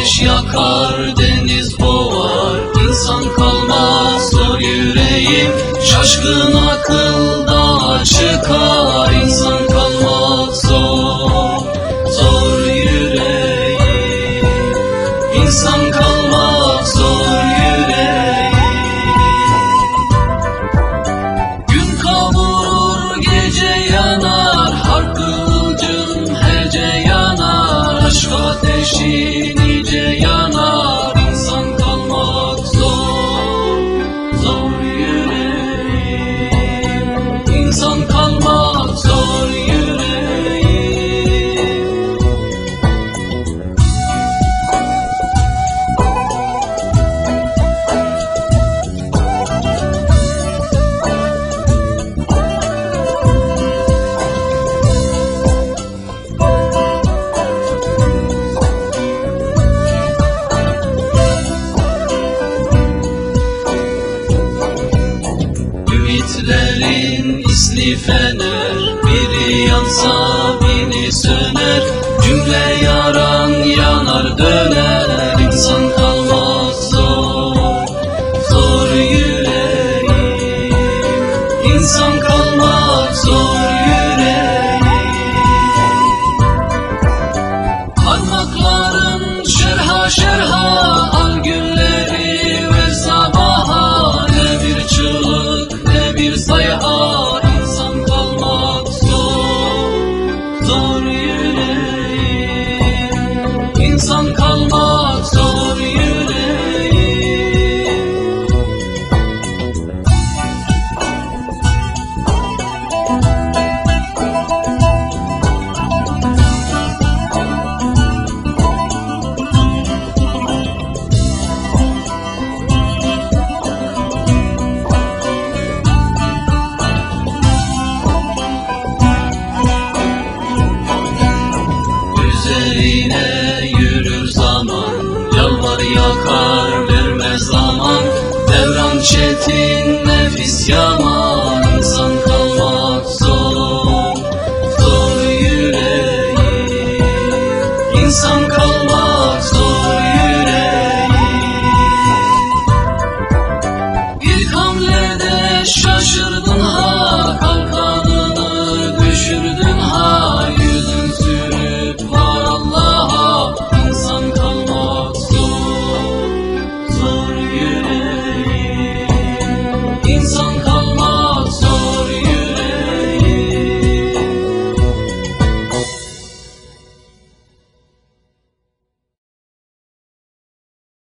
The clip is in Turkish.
Ateş yakar, deniz boğar, insan kalmaz zor yüreğim. Şaşkın akılda çıkar, Fener Biri yansa biri söner. Cümle yaran yanar döner İnsan kalmaz zor Zor yüreğim. İnsan kalmak zor yüreğim. Parmakların şerha şerha Al gülleri ve sabaha. Ne bir çığlık ne bir sayha İnsan kalmak zor yüreğim Üzerine Çetin nefis yaman İnsan kalmak zor Zor yüreğim İnsan